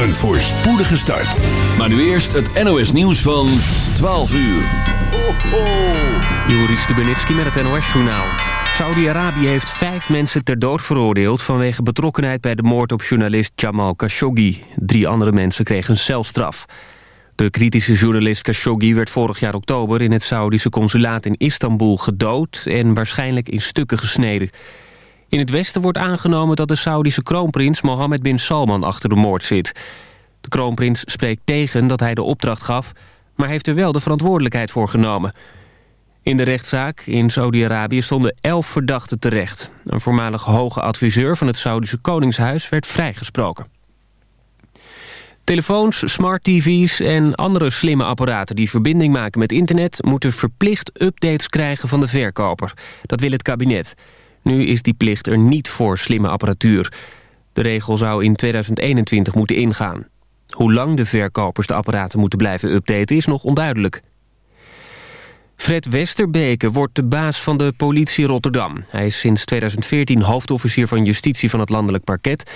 een voorspoedige start. Maar nu eerst het NOS nieuws van 12 uur. Ho. Joris Stubenitski met het NOS-journaal. Saudi-Arabië heeft vijf mensen ter dood veroordeeld... vanwege betrokkenheid bij de moord op journalist Jamal Khashoggi. Drie andere mensen kregen een celstraf. De kritische journalist Khashoggi werd vorig jaar oktober... in het Saudische consulaat in Istanbul gedood... en waarschijnlijk in stukken gesneden. In het Westen wordt aangenomen dat de Saudische kroonprins Mohammed bin Salman achter de moord zit. De kroonprins spreekt tegen dat hij de opdracht gaf... maar heeft er wel de verantwoordelijkheid voor genomen. In de rechtszaak in Saudi-Arabië stonden elf verdachten terecht. Een voormalig hoge adviseur van het Saudische Koningshuis werd vrijgesproken. Telefoons, smart tv's en andere slimme apparaten die verbinding maken met internet... moeten verplicht updates krijgen van de verkoper. Dat wil het kabinet. Nu is die plicht er niet voor slimme apparatuur. De regel zou in 2021 moeten ingaan. Hoe lang de verkopers de apparaten moeten blijven updaten is nog onduidelijk. Fred Westerbeke wordt de baas van de politie Rotterdam. Hij is sinds 2014 hoofdofficier van justitie van het landelijk parket...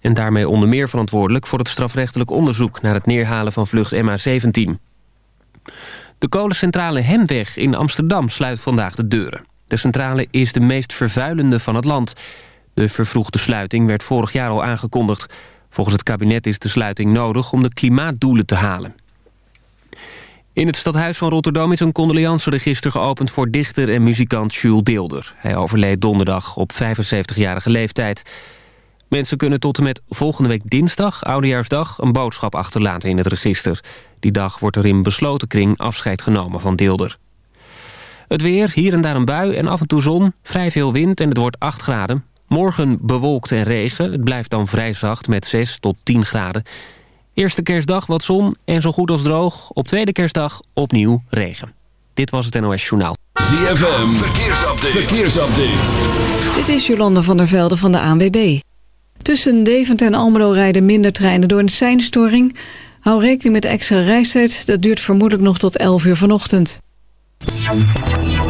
en daarmee onder meer verantwoordelijk voor het strafrechtelijk onderzoek... naar het neerhalen van vlucht MH17. De kolencentrale Hemweg in Amsterdam sluit vandaag de deuren. De centrale is de meest vervuilende van het land. De vervroegde sluiting werd vorig jaar al aangekondigd. Volgens het kabinet is de sluiting nodig om de klimaatdoelen te halen. In het stadhuis van Rotterdam is een condoleanceregister geopend... voor dichter en muzikant Jules Deelder. Hij overleed donderdag op 75-jarige leeftijd. Mensen kunnen tot en met volgende week dinsdag, Oudejaarsdag... een boodschap achterlaten in het register. Die dag wordt er in besloten kring afscheid genomen van Deelder. Het weer, hier en daar een bui en af en toe zon. Vrij veel wind en het wordt 8 graden. Morgen bewolkt en regen. Het blijft dan vrij zacht met 6 tot 10 graden. Eerste kerstdag wat zon en zo goed als droog. Op tweede kerstdag opnieuw regen. Dit was het NOS Journaal. ZFM, verkeersupdate. verkeersupdate. Dit is Jolanda van der Velde van de ANWB. Tussen Deventer en Almelo rijden minder treinen door een seinstoring. Hou rekening met extra reistijd. Dat duurt vermoedelijk nog tot 11 uur vanochtend. 了。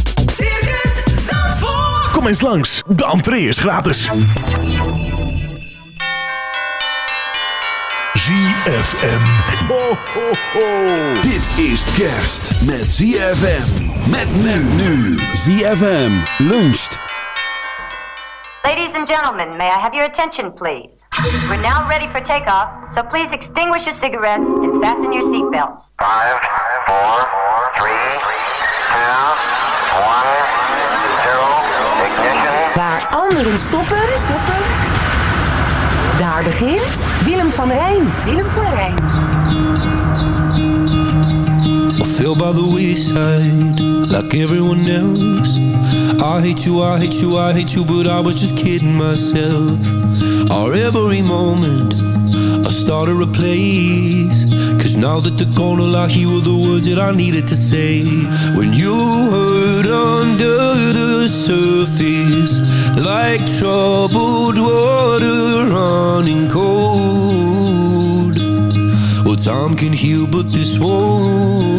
Kom eens langs, de entree is gratis. ZFM. Ho, ho, ho. Dit is kerst met ZFM. Met men nu. ZFM luncht. Ladies and gentlemen, may I have your attention, please? We're now ready for takeoff, so please extinguish your cigarettes and fasten your seatbelts. Five, four, three, two, one, zero, ignition. Waar anderen stoppen, stoppen. Daar begint Willem van Rijn. Willem van Rijn. Veel fell by the wayside like everyone else. I hate you, I hate you, I hate you, but I was just kidding myself. Our every moment, I started a place. Cause now that the corner I hear were the words that I needed to say. When you hurt under the surface, like troubled water running cold. Well, time can heal, but this won't.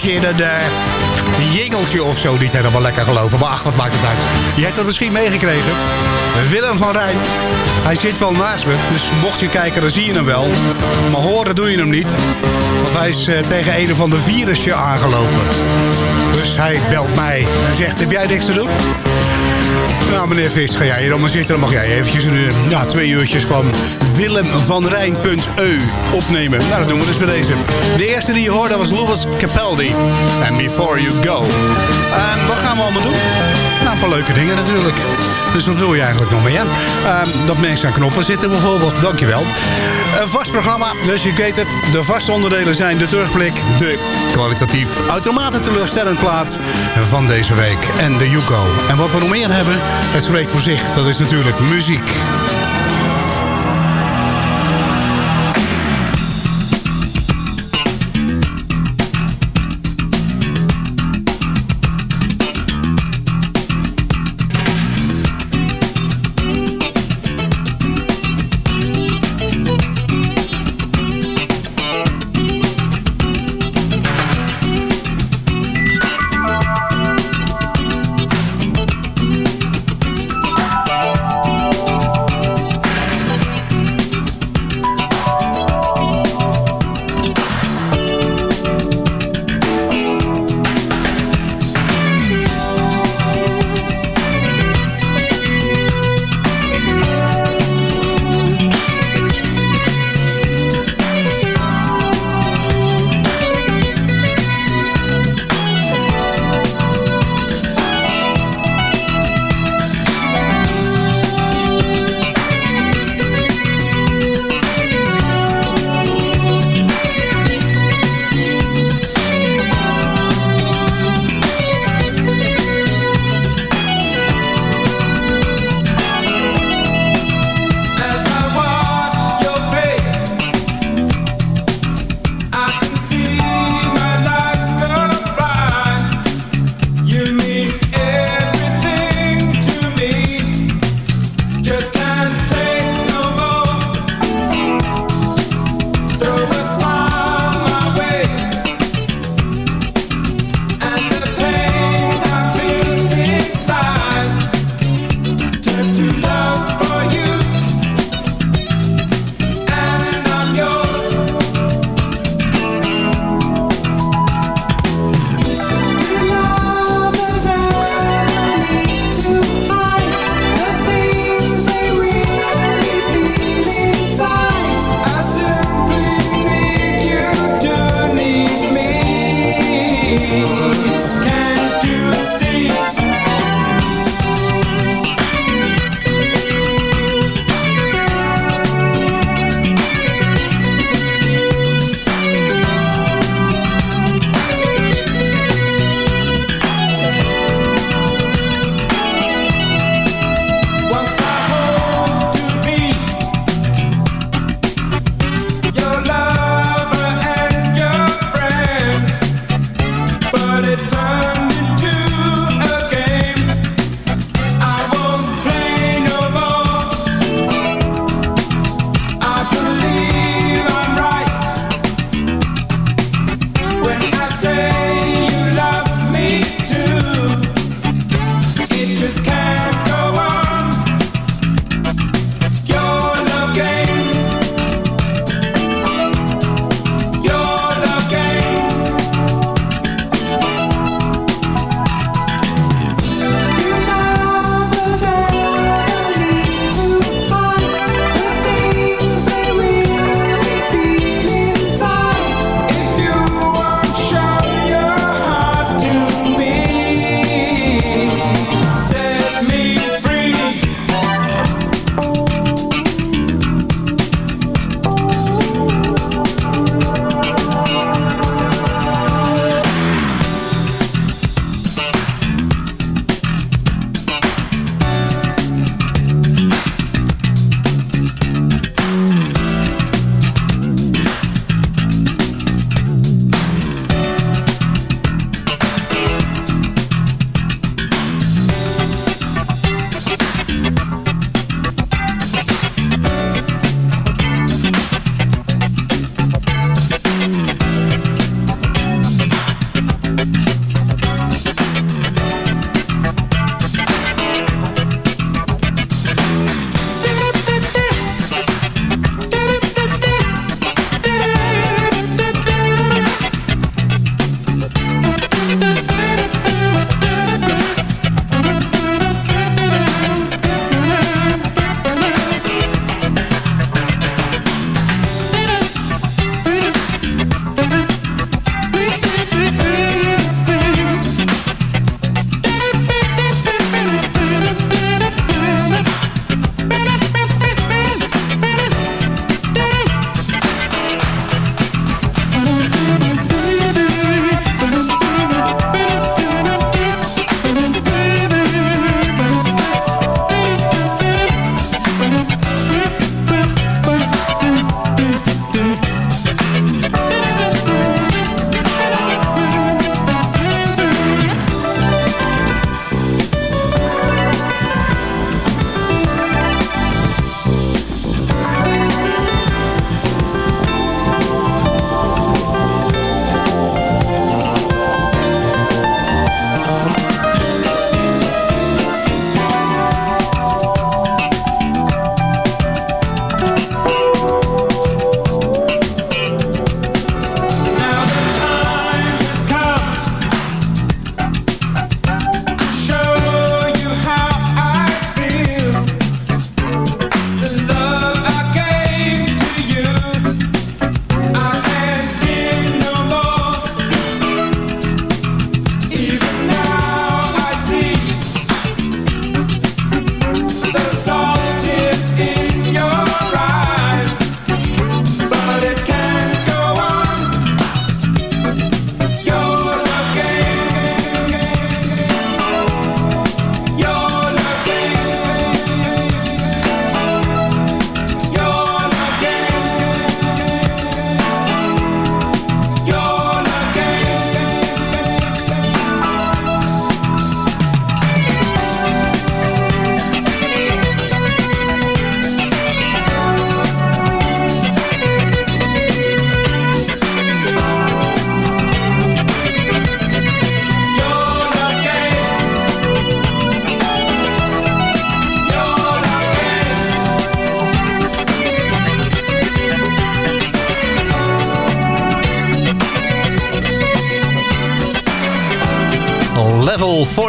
Dingetje in een eh, jingeltje of zo niet helemaal lekker gelopen. Maar ach, wat maakt het uit. Je hebt dat misschien meegekregen. Willem van Rijn. Hij zit wel naast me, dus mocht je kijken dan zie je hem wel. Maar horen doe je hem niet. Want hij is eh, tegen een of ander virusje aangelopen. Dus hij belt mij en zegt, heb jij niks te doen? Nou, meneer Vis, ga jij hier dan maar zitten. Dan mag jij eventjes een, uur- ja, twee uurtjes van willemvanrijn.eu opnemen. Nou, dat doen we dus bij deze. De eerste die je hoorde was Louis Capaldi. En Before You Go. Ehm, wat gaan we allemaal doen? Een paar leuke dingen natuurlijk. Dus wat wil je eigenlijk nog meer? Ehm, dat mensen aan knoppen zitten bijvoorbeeld. Dankjewel. Een vast programma, dus je weet het. De vaste onderdelen zijn de terugblik, de kwalitatief uitermate teleurstellend plaat van deze week en de Yuko. En wat we nog meer hebben, het spreekt voor zich. Dat is natuurlijk muziek.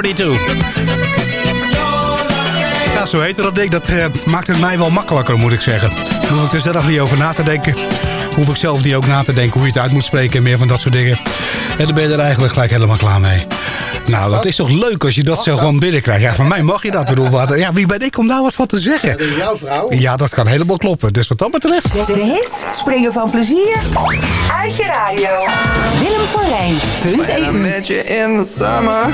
42. Ja, zo heette dat ding. Dat eh, maakt het mij wel makkelijker, moet ik zeggen. Dan hoef ik er zelf niet over na te denken. Hoef ik zelf niet ook na te denken hoe je het uit moet spreken en meer van dat soort dingen. En dan ben je er eigenlijk gelijk helemaal klaar mee. Nou, dat is toch leuk als je dat zo gewoon binnenkrijgt. Ja, van mij mag je dat. Ik Bedoel, wat, ja, wie ben ik om daar wat van te zeggen? Dat is jouw vrouw. Ja, dat kan helemaal kloppen. Dus wat dat betreft... De hits springen van plezier uit je radio. Willem van Rijn. Punt in the summer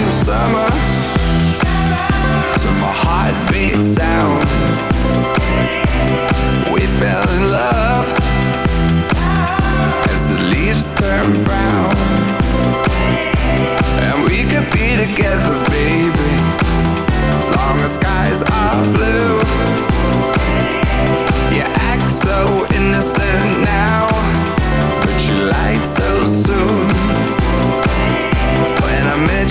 The summer, to my heartbeat sound, we fell in love. As the leaves turn brown, and we could be together, baby, as long as skies are blue. You act so innocent now,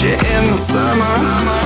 you in the summer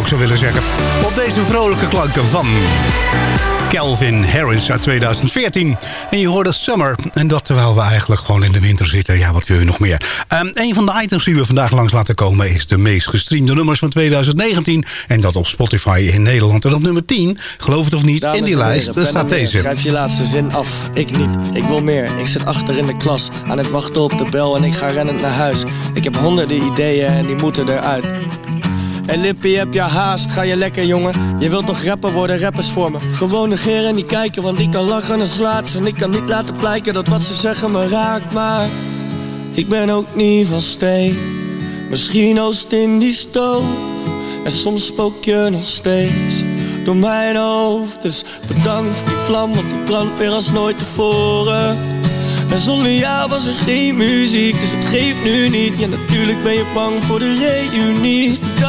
mee, zou willen zeggen. Op deze vrolijke klanken van Calvin Harris uit 2014. En je hoorde Summer. En dat terwijl we eigenlijk gewoon in de winter zitten. Ja, wat wil je nog meer? Um, een van de items die we vandaag langs laten komen... is de meest gestreamde nummers van 2019. En dat op Spotify in Nederland. En op nummer 10, geloof het of niet, Dames in die heren, lijst staat deze. Schrijf je laatste zin af. Ik niet, ik wil meer. Ik zit achter in de klas, aan het wachten op de bel en ik ga rennend naar huis. Ik heb honderden ideeën en die moeten eruit. Hey Lippie, heb je haast? Ga je lekker, jongen? Je wilt toch rapper worden, rappers voor me. Gewoon negeren en niet kijken, want ik kan lachen en slaat ze. En ik kan niet laten blijken dat wat ze zeggen me raakt, maar... Ik ben ook niet van steen. Misschien oost in die stoof. En soms spook je nog steeds door mijn hoofd. Dus bedankt voor die vlam, want die brandt weer als nooit tevoren. En zonder jou was er geen muziek, dus het geeft nu niet. Ja, natuurlijk ben je bang voor de reunie.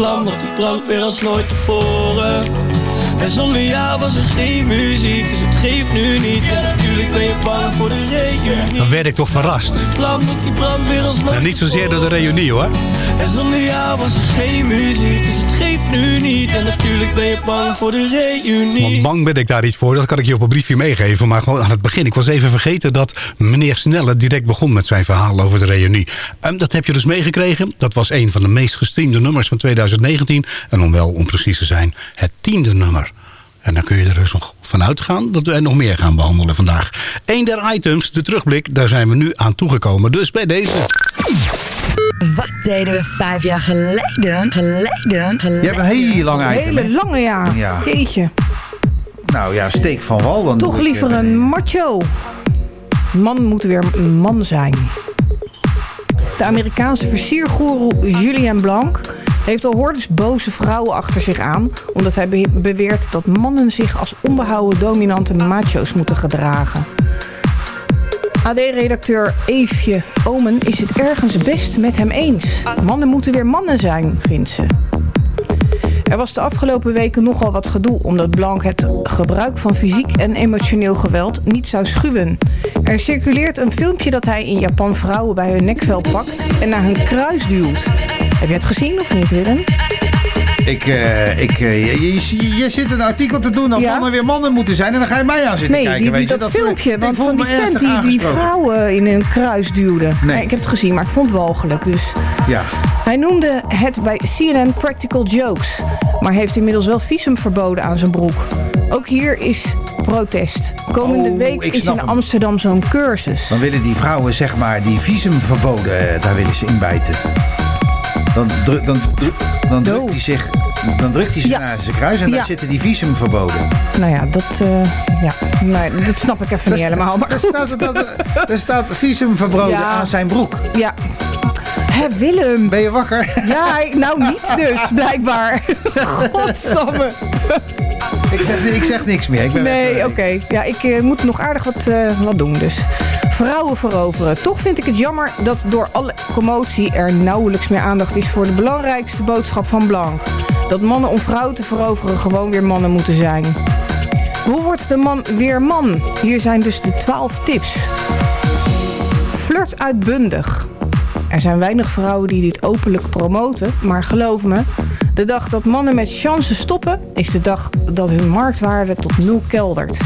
Vlam, want die brandt weer als nooit tevoren. En zonder jou was er geen muziek, dus het geeft nu niet. Ja, natuurlijk ben je bang voor de reunie. Dan werd ik toch verrast. Die vlam, die brandt weer als En niet zozeer door de reunie hoor. en zonder jou was er geen muziek, dus het geeft nu niet. En natuurlijk ben je bang voor de reunie. Want bang ben ik daar niet voor. Dat kan ik je op een briefje meegeven. Maar gewoon aan het begin. Ik was even vergeten dat meneer Snelle direct begon met zijn verhaal over de reunie. En dat heb je dus meegekregen. Dat was een van de meest gestreamde nummers van 2019. En om wel om precies te zijn, het tiende nummer. En dan kun je er dus nog van uitgaan dat we nog meer gaan behandelen vandaag. Eén der items, de terugblik, daar zijn we nu aan toegekomen. Dus bij deze. Wat deden we vijf jaar geleden? Geleden? geleden. Je hebt een hele lange Een hele lange ja. Ja. Jeetje. Nou ja, steek van wal. Dan Toch liever eh, een macho. Man moet weer een man zijn. De Amerikaanse versiergoeroe Julien Blanc heeft al hordes boze vrouwen achter zich aan... omdat hij be- beweert dat mannen zich als onbehouden dominante macho's moeten gedragen. AD-redacteur Eefje Omen is het ergens best met hem eens. Mannen moeten weer mannen zijn, vindt ze. Er was de afgelopen weken nogal wat gedoe omdat Blanc het gebruik van fysiek en emotioneel geweld niet zou schuwen. Er circuleert een filmpje dat hij in Japan vrouwen bij hun nekvel pakt en naar hun kruis duwt. Heb je het gezien of niet, Willem? Ik, eh, ik, eh, je, je, je zit een artikel te doen dat mannen weer mannen moeten zijn. En dan ga je mij aan zitten Nee, kijken. die, die, weet dat, ik- filmpje want van die vent die, die vrouwen in een kruis duwde. Nee. ik heb het gezien, maar ik vond het walgelijk. Dus Ja. Hij noemde het bij CNN Practical Jokes, maar heeft inmiddels wel visum verboden aan zijn broek. Ook hier is protest. Komende Oh, week is in. Amsterdam zo'n cursus. Dan willen die vrouwen zeg maar die visumverboden, eh, daar willen ze inbijten. Dan, dru- dan, dru- dan drukt hij zich, dan drukt hij Ja. naar zijn kruis en Ja. daar zitten die visumverboden. Nou ja, dat, eh, ja. Nee, dat snap ik even niet helemaal. Maar Er staat, er staat visumverboden Ja. aan zijn broek. Ja. Hé, Willem. Ben je wakker? Ja, nou niet dus, blijkbaar. Godsamme. Ik zeg, ik zeg niks meer. Ik ben Nee, oké. Ja, ik eh, moet nog aardig wat, eh, wat doen dus. Vrouwen veroveren. Toch vind ik het jammer dat door alle commotie er nauwelijks meer aandacht is voor de belangrijkste boodschap van Blanc. Dat mannen om vrouwen te veroveren gewoon weer mannen moeten zijn. Hoe wordt de man weer man? Hier zijn dus de 12 tips. Flirt uitbundig. Er zijn weinig vrouwen die dit openlijk promoten, maar geloof me, de dag dat mannen met chances stoppen, is de dag dat hun marktwaarde tot nul keldert.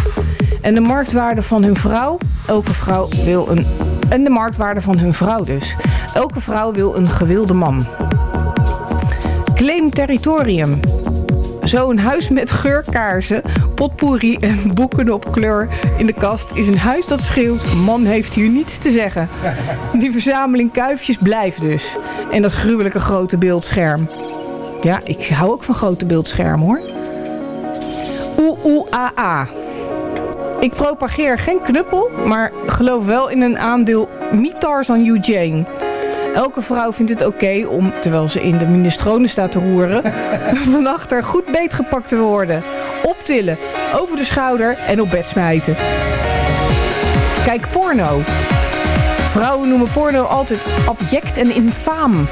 En de marktwaarde van hun vrouw, elke vrouw wil een. En de marktwaarde van hun vrouw dus. Elke vrouw wil een gewilde man. Claim territorium. Zo'n huis met geurkaarsen, potpourri en boeken op kleur in de kast is een huis dat schreeuwt. Man heeft hier niets te zeggen. Die verzameling kuifjes blijft dus. En dat gruwelijke grote beeldscherm. Ja, ik hou ook van grote beeldschermen hoor. Oeh, oeh. Ik propageer geen knuppel, maar geloof wel in een aandeel niet Tarzan Eugene. Elke vrouw vindt het oké om, terwijl ze in de minestrone staat te roeren, van achter goed beetgepakt te worden. Optillen, over de schouder en op bed smijten. Kijk porno. Vrouwen noemen porno altijd abject en infaam.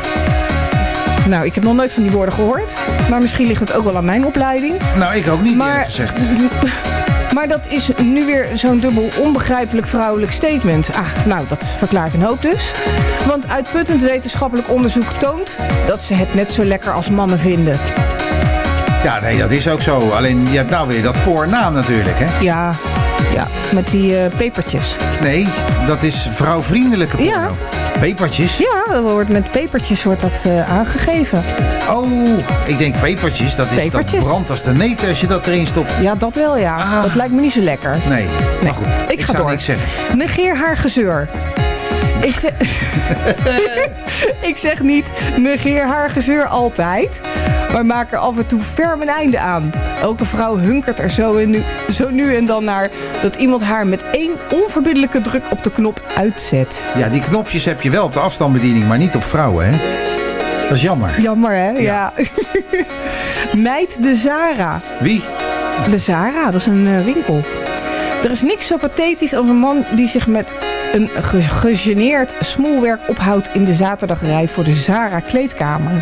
Nou, ik heb nog nooit van die woorden gehoord. Maar misschien ligt het ook wel aan mijn opleiding. Nou, ik ook niet, Maar- gezegd. Maar dat is nu weer zo'n dubbel onbegrijpelijk vrouwelijk statement. Ah, nou, dat verklaart een hoop dus. Want uitputtend wetenschappelijk onderzoek toont dat ze het net zo lekker als mannen vinden. Ja, nee, dat is ook zo. Alleen, je hebt nou weer dat porna natuurlijk, hè? Ja, ja met die eh, pepertjes. Nee, dat is vrouwvriendelijke porno. Ja. Pepertjes? Ja, dat wordt met pepertjes wordt dat eh, aangegeven. Oh, ik denk pepertjes. Dat, is, Pepertjes. dat brandt als de neet als je dat erin stopt. Ja, dat wel ja. Dat lijkt me niet zo lekker. Nee, maar goed. Ik ga zou door. niks zeggen. Negeer haar gezeur. Ik zeg, ik zeg niet, negeer haar gezeur altijd. Maar maak er af en toe ferm een einde aan. Elke vrouw hunkert er zo, en nu, zo nu en dan naar... dat iemand haar met één onverbiddelijke druk op de knop uitzet. Ja, die knopjes heb je wel op de afstandsbediening, maar niet op vrouwen, hè? Dat is jammer. Jammer, hè? Ja. Meid de Zara. Wie? De Zara, dat is een eh, winkel. Er is niks zo pathetisch als een man die zich met een ge- gegeneerd smoelwerk ophoudt in de zaterdagrij voor de Zara kleedkamer.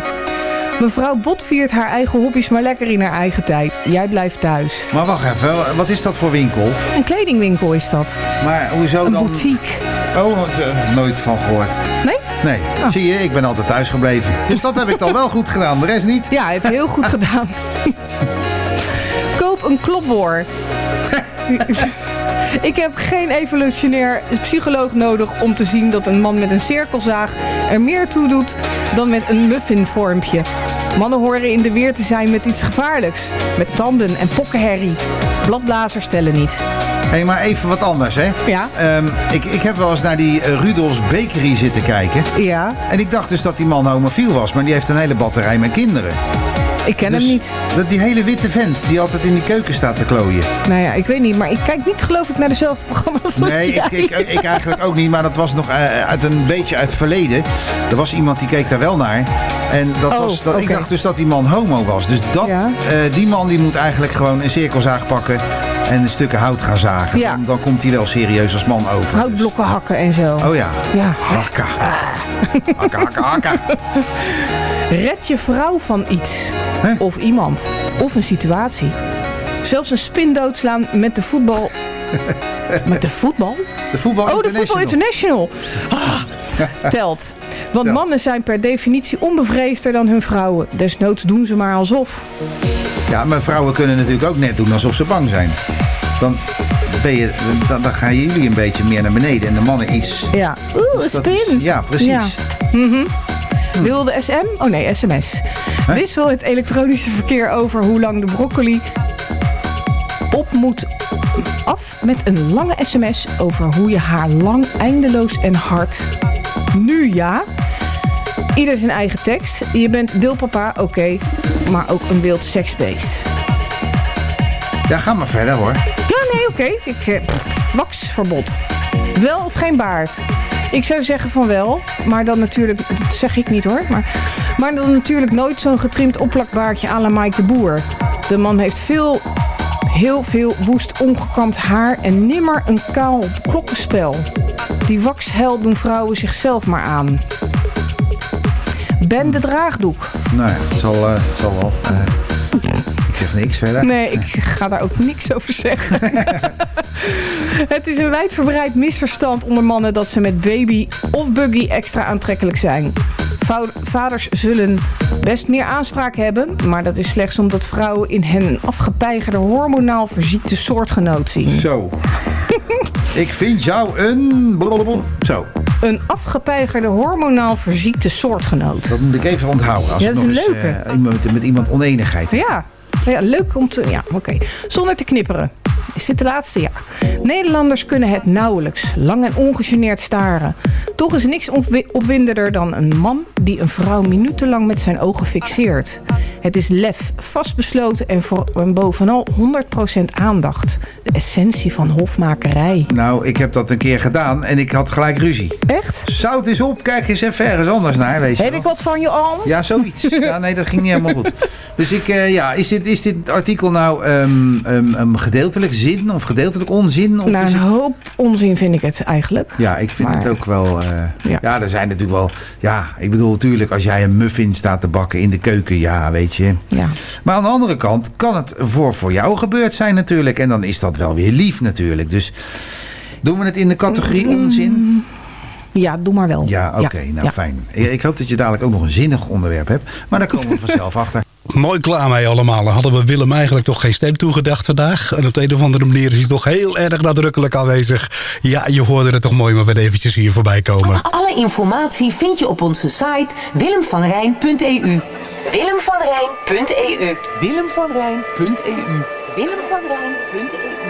Mevrouw Bot viert haar eigen hobby's maar lekker in haar eigen tijd. Jij blijft thuis. Maar wacht even, wat is dat voor winkel? Een kledingwinkel is dat. Maar hoezo Een dan? boutique. Oh, eh, nooit van gehoord. Nee? Nee, zie je, ik ben altijd thuis gebleven. Dus dat heb ik dan wel goed gedaan, de rest niet. Ja, heb je heel goed gedaan. Koop een klopboor. Ik heb geen evolutionair psycholoog nodig om te zien dat een man met een cirkelzaag er meer toe doet dan met een muffinvormpje. Mannen horen in de weer te zijn met iets gevaarlijks. Met tanden en pokkenherrie. Bladblazers tellen niet. Hé, maar even wat anders, hè? Ja. Ehm, ik, ik heb wel eens naar die eh, Rudolfs Bakery zitten kijken. Ja. En ik dacht dus dat die man homofiel was, maar die heeft een hele batterij met kinderen. Ik ken Dus hem niet. Dat die hele witte vent die altijd in die keuken staat te klooien. Nou ja, ik weet niet. Maar ik kijk niet geloof ik naar dezelfde programma's als Nee, ik, ik, ik eigenlijk ook niet, maar dat was nog eh, uit een beetje uit het verleden. Er was iemand die keek daar wel naar. En dat Oh, was, dat, ik dacht dus dat die man homo was. Dus dat, Ja. eh, die man die moet eigenlijk gewoon een cirkelzaag pakken en stukken hout gaan zagen. Ja. Dan, dan komt hij wel serieus als man over. Houtblokken hakken en zo. Oh ja. Ja. Hakka. Hakka, hakka, hakka. Red je vrouw van iets. Of iemand. Of een situatie. Zelfs een spin doodslaan met de voetbal... met de voetbal? De voetbal Oh, de voetbal international. Ah, telt. Want mannen zijn per definitie onbevreesder dan hun vrouwen. Desnoods doen ze maar alsof. Ja, maar vrouwen kunnen natuurlijk ook net doen alsof ze bang zijn. Dan, ben je, dan, dan gaan jullie een beetje meer naar beneden en de mannen iets. Ja. Oeh, een Dus spin. is- ja, precies. Ja. Mhm. De SM? Oh nee, sms. Wissel het elektronische verkeer over hoe lang de broccoli op moet af met een lange sms over hoe je haar lang, eindeloos en hard. Nu ja. Ieder zijn eigen tekst. Je bent deelpapa, oké. maar ook een wild seksbeest. Ja, ga maar verder hoor. Ja, nee, oké. Ik eh, Waxverbod. Wel of geen baard? Ik zou zeggen van wel, maar dan natuurlijk, dat zeg ik niet hoor, maar, maar dan natuurlijk nooit zo'n getrimd opplakbaardje à la Mike de Boer. De man heeft veel, heel veel woest ongekamd haar en nimmer een kaal klokkenspel. Die waxhel doen vrouwen zichzelf maar aan. Ben de draagdoek. Nou ja, het zal, eh, zal wel. Eh, ik zeg niks verder. Nee, ik ga daar ook niks over zeggen. Het is een wijdverbreid misverstand onder mannen dat ze met baby of buggy extra aantrekkelijk zijn. Vaders zullen best meer aanspraak hebben, maar dat is slechts omdat vrouwen in hen een afgepeigerde hormonaal verziekte soortgenoot zien. Zo. ik vind jou een... Zo. Een afgepeigerde hormonaal verziekte soortgenoot. Dat moet ik even onthouden. Als Ja, dat is een leuke. eh, iemand, met iemand oneenigheid. Ja. Ja, leuk om te... Ja, oké. Zonder te knipperen. Is dit de laatste? Ja. Nederlanders kunnen het nauwelijks. Lang en ongegeneerd staren. Toch is niks opwi- opwindender dan een man die een vrouw minutenlang met zijn ogen fixeert. Het is lef, vastbesloten en, voor, en bovenal 100% aandacht. De essentie van hofmakerij. Nou, ik heb dat een keer gedaan en ik had gelijk ruzie. Echt? Zout is op, kijk eens even ergens anders naar, weet je Heb wel. ik wat van je al? Ja, zoiets. Ja, nee, dat ging niet helemaal goed. Dus ik, eh, ja, is dit, is dit artikel nou ehm, ehm, ehm, gedeeltelijk zin of gedeeltelijk onzin? Of Nou, een hoop onzin vind ik het eigenlijk. Ja, ik vind Maar- het ook wel. eh, ja. er zijn natuurlijk wel. Ja, ik bedoel, natuurlijk, als jij een muffin staat te bakken in de keuken, ja, weet je. Ja. Maar aan de andere kant kan het voor, voor jou gebeurd zijn, natuurlijk. En dan is dat wel weer lief, natuurlijk. Dus doen we het in de categorie onzin? Ja, doe maar wel. Ja, oké, nou Ja. fijn. Ik ik hoop dat je dadelijk ook nog een zinnig onderwerp hebt. Maar daar komen we vanzelf achter. Mooi klaar mee allemaal. Dan hadden we Willem eigenlijk toch geen stem toegedacht vandaag. En op de een of andere manier is hij toch heel erg nadrukkelijk aanwezig. Ja, je hoorde het toch mooi maar weer eventjes hier voorbij komen. Alle informatie vind je op onze site willemvanrijn.eu. Willemvanrijn.eu. Willemvanrijn.eu. Willemvanrijn.eu.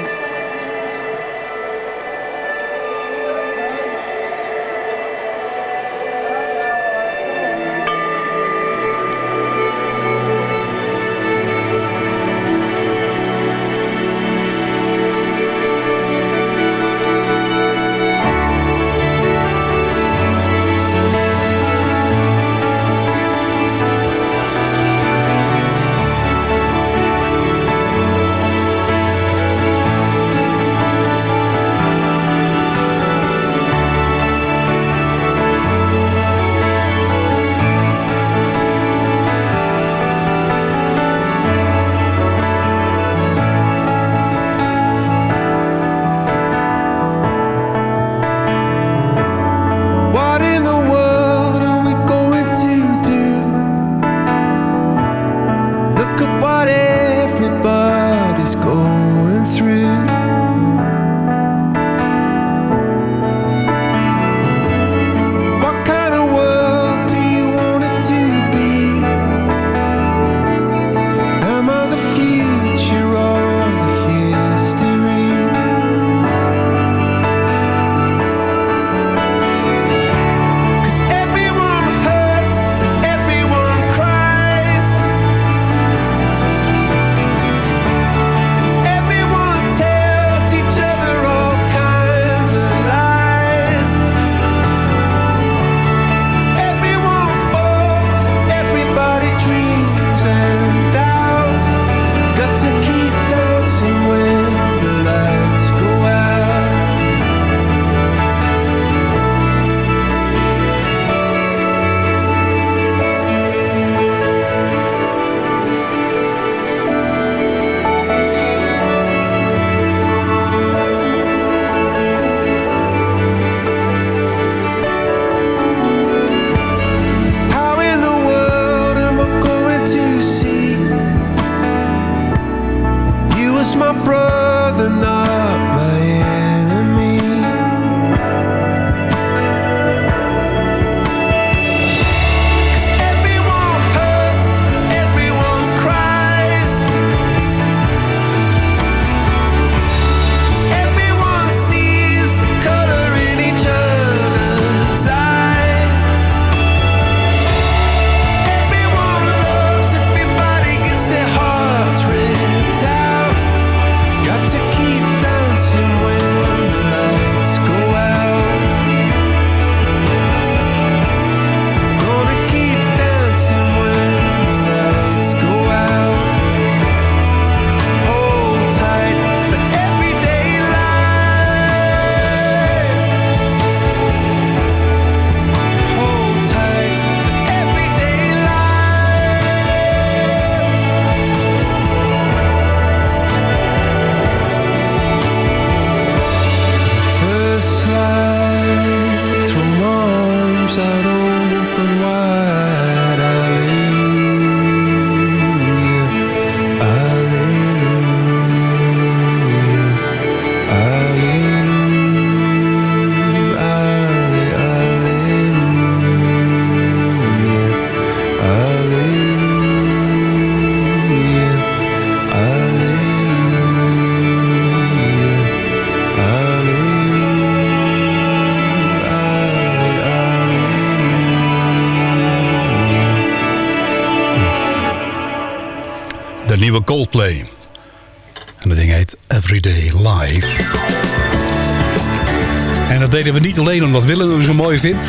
deden we niet alleen omdat Willem hem zo mooi vindt.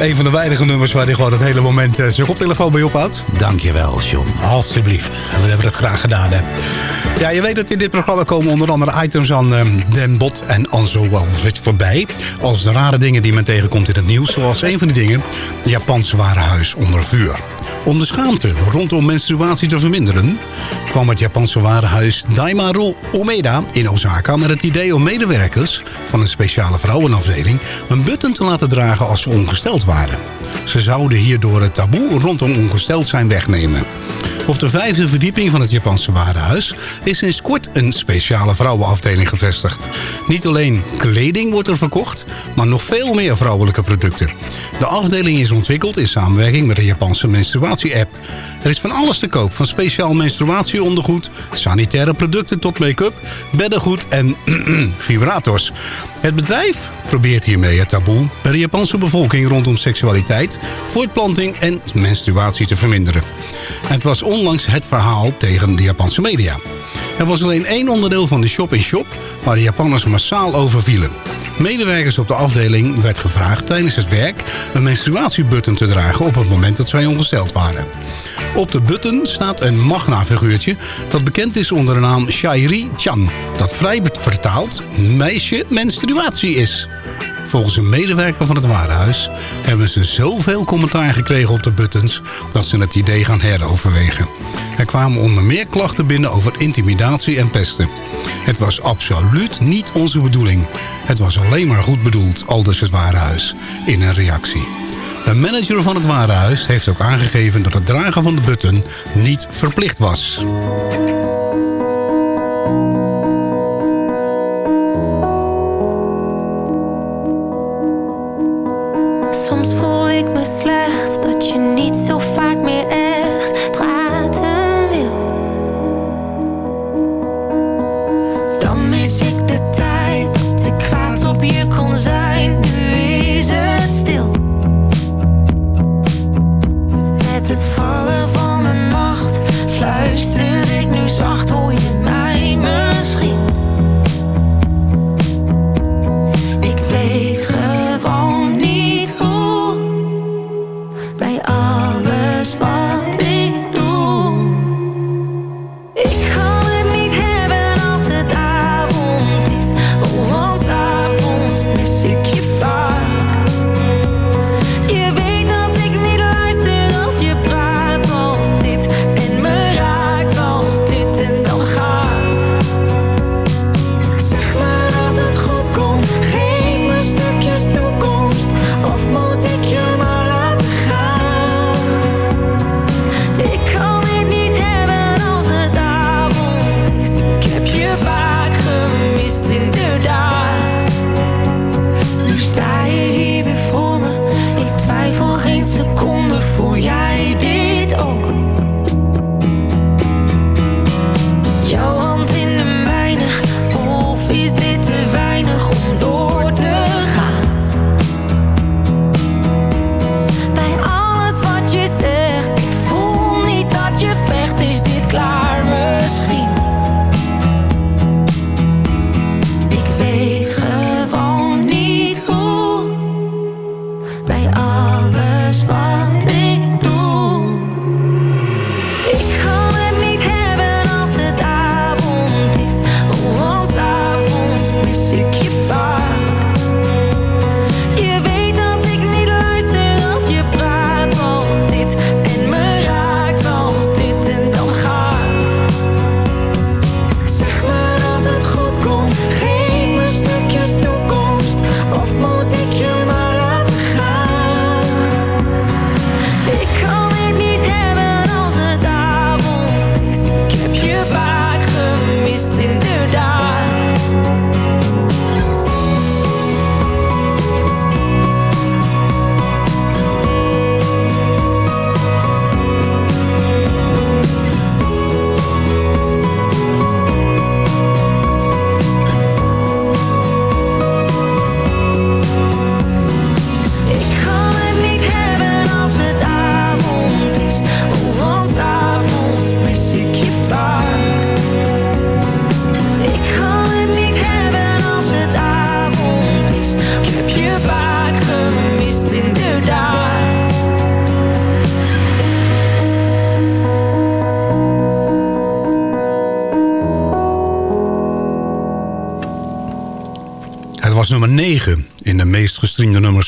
Een van de weinige nummers waar hij gewoon het hele moment uh, zijn koptelefoon bij ophoudt. Dankjewel, John. Alsjeblieft. We hebben dat graag gedaan, hè. Ja, je weet dat in dit programma komen onder andere items aan um, Den Bot en Anzo wel voorbij. Als de rare dingen die men tegenkomt in het nieuws. Zoals een van die dingen, het Japanse warenhuis onder vuur. Om de schaamte rondom menstruatie te verminderen... kwam het Japanse warenhuis Daimaru Omeda in Osaka... met het idee om medewerkers van een speciale vrouwenafdeling... een button te laten dragen als ze ongesteld waren. Ze zouden hierdoor het taboe rondom ongesteld zijn wegnemen. Op de vijfde verdieping van het Japanse warenhuis is sinds kort een speciale vrouwenafdeling gevestigd. Niet alleen kleding wordt er verkocht, maar nog veel meer vrouwelijke producten. De afdeling is ontwikkeld in samenwerking met de Japanse menstruatie-app. Er is van alles te koop, van speciaal menstruatieondergoed, sanitaire producten tot make-up, beddengoed en vibrators. Het bedrijf probeert hiermee het taboe bij de Japanse bevolking rondom seksualiteit, voortplanting en menstruatie te verminderen. Het was onlangs het verhaal tegen de Japanse media. Er was alleen één onderdeel van de shop-in-shop waar de Japanners massaal overvielen. Medewerkers op de afdeling werd gevraagd tijdens het werk een menstruatiebutton te dragen op het moment dat zij ongesteld waren. Op de button staat een magna-figuurtje dat bekend is onder de naam Shairi-chan. Dat vrij vertaald meisje menstruatie is. Volgens een medewerker van het warenhuis hebben ze zoveel commentaar gekregen op de buttons dat ze het idee gaan heroverwegen. Er kwamen onder meer klachten binnen over intimidatie en pesten. Het was absoluut niet onze bedoeling. Het was alleen maar goed bedoeld, aldus het warenhuis, in een reactie. De manager van het warenhuis heeft ook aangegeven dat het dragen van de button niet verplicht was.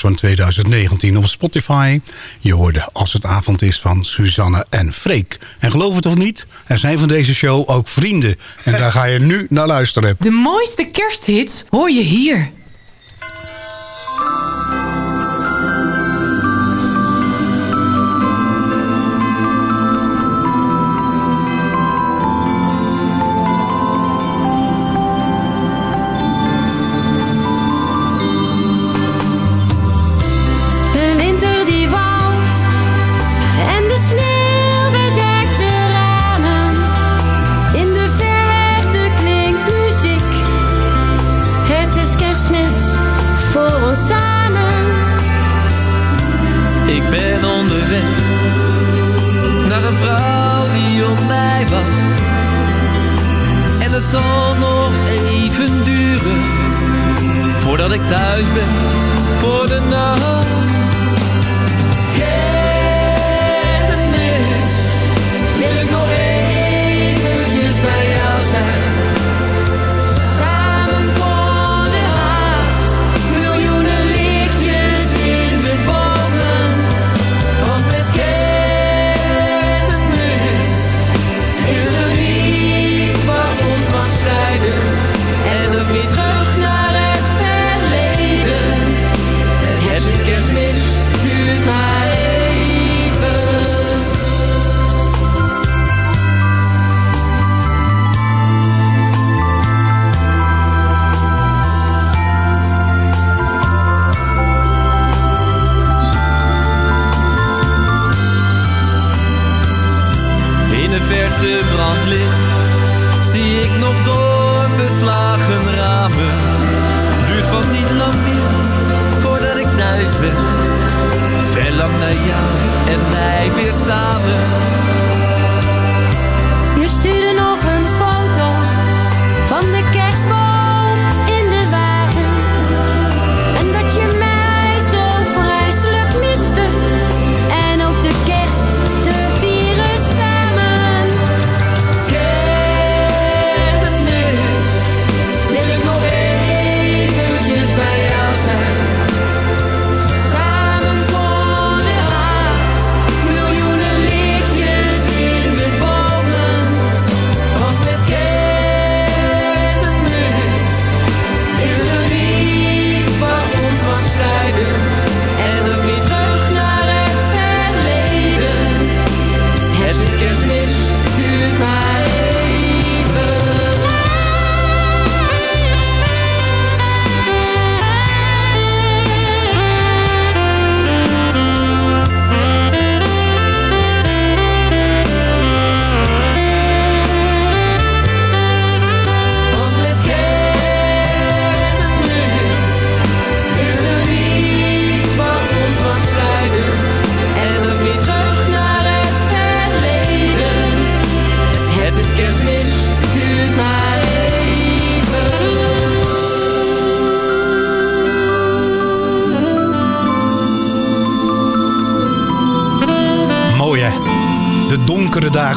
Van 2019 op Spotify. Je hoorde Als het avond is van Suzanne en Freek. En geloof het of niet, er zijn van deze show ook vrienden. En daar ga je nu naar luisteren. De mooiste kersthits hoor je hier.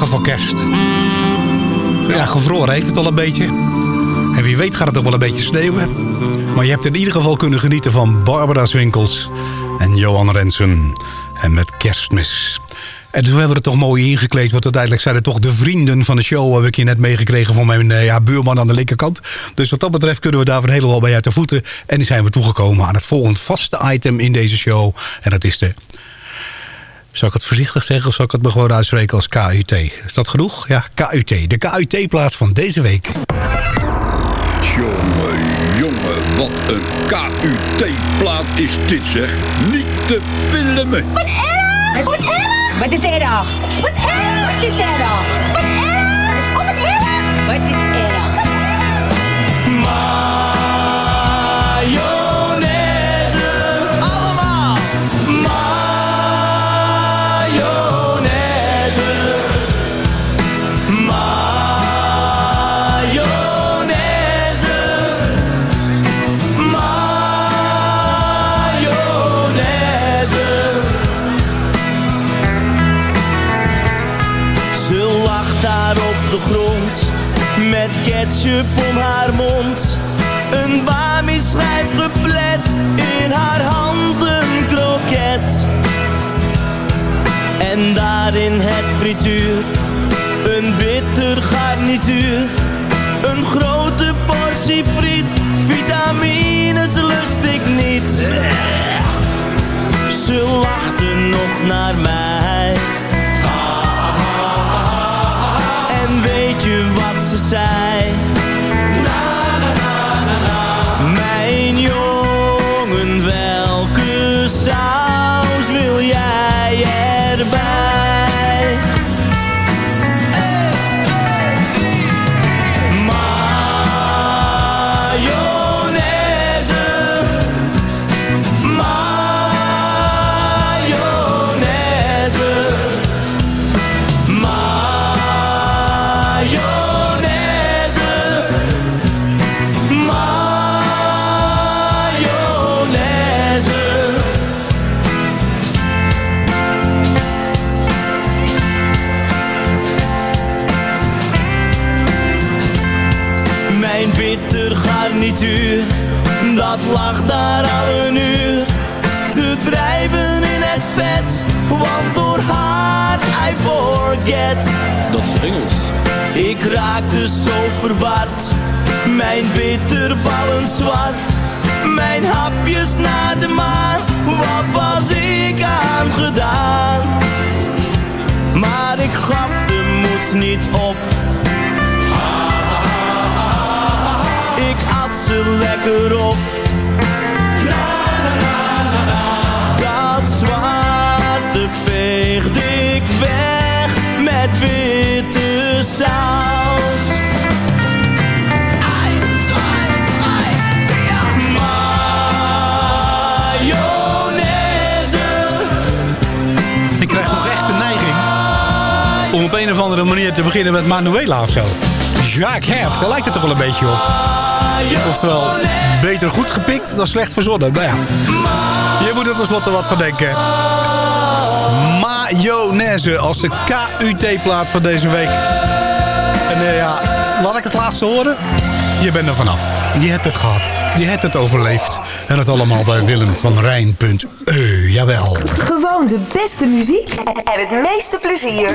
Van kerst. Ja, gevroren heeft het al een beetje. En wie weet gaat het nog wel een beetje sneeuwen. Maar je hebt in ieder geval kunnen genieten van Barbara Swinkels en Johan Rensen. En met kerstmis. En toen hebben we het toch mooi ingekleed. Want uiteindelijk zijn het toch de vrienden van de show. Heb ik je net meegekregen van mijn eh, ja, buurman aan de linkerkant. Dus wat dat betreft kunnen we daar van helemaal bij uit de voeten. En nu zijn we toegekomen aan het volgende vaste item in deze show. En dat is de zal ik het voorzichtig zeggen of zal ik het me gewoon uitspreken als KUT? Is dat genoeg? Ja, KUT. De KUT-plaats van deze week. Jongen, jongen, wat een KUT-plaat is dit zeg. Niet te filmen. Wat erg! Wat erg! Wat is erg? Wat erg! Wat is erg? Wat erg! ketchup om haar mond. Een bami schijf geplet, in haar handen kroket. En daar in het frituur, een bitter garnituur. Een grote portie friet, vitamines lust ik niet. Ze lachten nog naar mij. En weet je wat ze zei? Lag daar al een uur te drijven in het vet, want door haar I forget. Dat is Engels. Ik raakte zo verward, mijn bitterballen zwart, mijn hapjes naar de maan, wat was ik aan gedaan? Maar ik gaf de moed niet op. Ik at ze lekker op. op een of andere manier te beginnen met Manuela of zo. Jacques Herp, daar lijkt het toch wel een beetje op. Oftewel, beter goed gepikt dan slecht verzonnen. Nou ja, je moet er tenslotte wat van denken. Mayonaise als de KUT-plaat van deze week. En eh, ja, laat ik het laatste horen. Je bent er vanaf. Je hebt het gehad. Je hebt het overleefd. En het allemaal bij Willem van Rijn.eu. Jawel. Gewoon de beste muziek en het meeste plezier.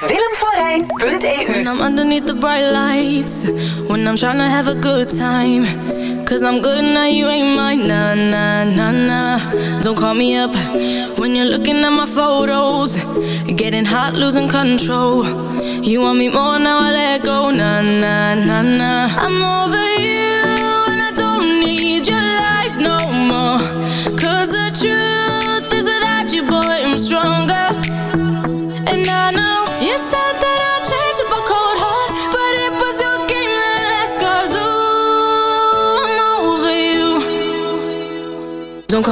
Willem van Rijn.eu When I'm underneath the bright lights, when I'm trying to have a good time. Cause I'm good now, you ain't mine. Nah, nah, nah, nah. Don't call me up when you're looking at my photos. Getting hot, losing control. You want me more now, I let go. Nah, nah, nah, nah. I'm over you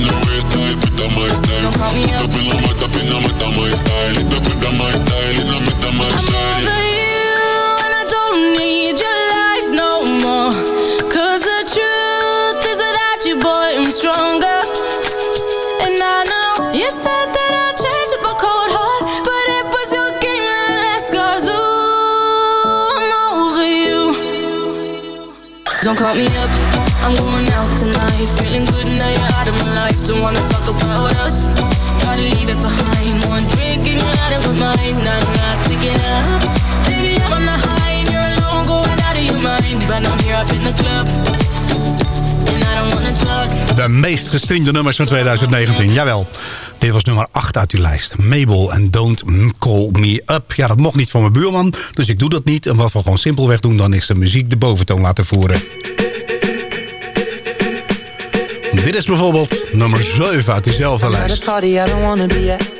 in the put on my style. Up in the up in the on my style. Up with my style, in the on my style. I'm over you, and I don't need your lies no more. Cause the truth is without you, boy, I'm stronger. And I know you said that I'd change up a cold heart, but it was your game that last cause ooh, I'm over you. Don't call me mind I'm not picking up Baby, I'm on the high and you're alone Going out of your mind But I'm here up in the club And I don't wanna talk De meest gestreamde nummers van 2019. Jawel, dit was nummer 8 uit uw lijst. Mabel en Don't Call Me Up. Ja, dat mocht niet van mijn buurman, dus ik doe dat niet. En wat we gewoon simpelweg doen, dan is de muziek de boventoon laten voeren. Dit is bijvoorbeeld nummer 7 uit diezelfde I'm at lijst.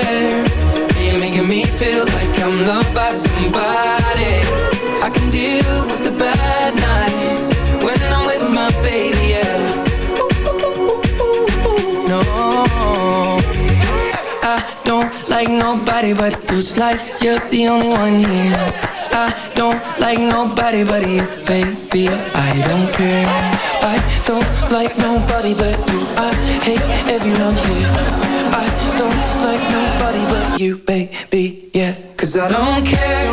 loved by somebody. I can deal with the bad nights When I'm with my baby, yeah. No. I don't like nobody but you. It's like you're the only one here. I don't like nobody but you, baby. I don't care. I don't like nobody but you. I hate everyone here. I don't like nobody but you, baby, Cause I don't care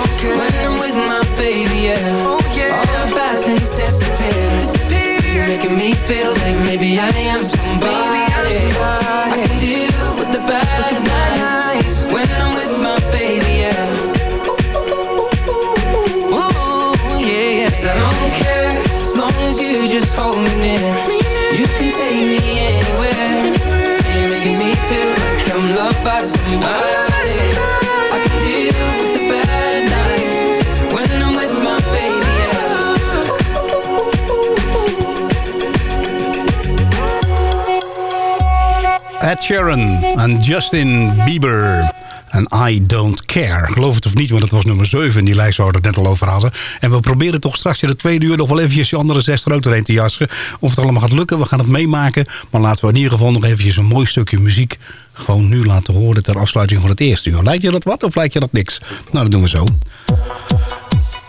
Sheeran en Justin Bieber. En I Don't Care. Geloof het of niet, maar dat was nummer 7 in die lijst waar we het net al over hadden. En we proberen toch straks in de tweede uur nog wel eventjes die andere zes er ook doorheen te jassen. Of het allemaal gaat lukken, we gaan het meemaken. Maar laten we in ieder geval nog eventjes een mooi stukje muziek gewoon nu laten horen ter afsluiting van het eerste uur. Lijkt je dat wat of lijkt je dat niks? Nou, dat doen we zo.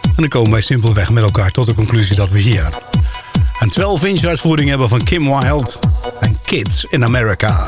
En dan komen wij simpelweg met elkaar tot de conclusie dat we hier een 12-inch uitvoering hebben van Kim Wilde en Kids in America.